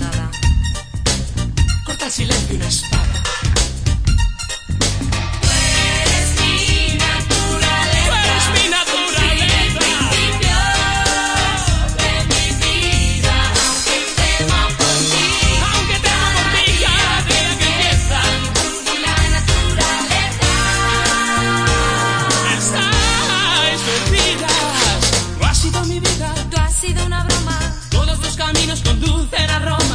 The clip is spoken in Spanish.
nada. Corta el silencio un espacio. caminos conducen a Roma.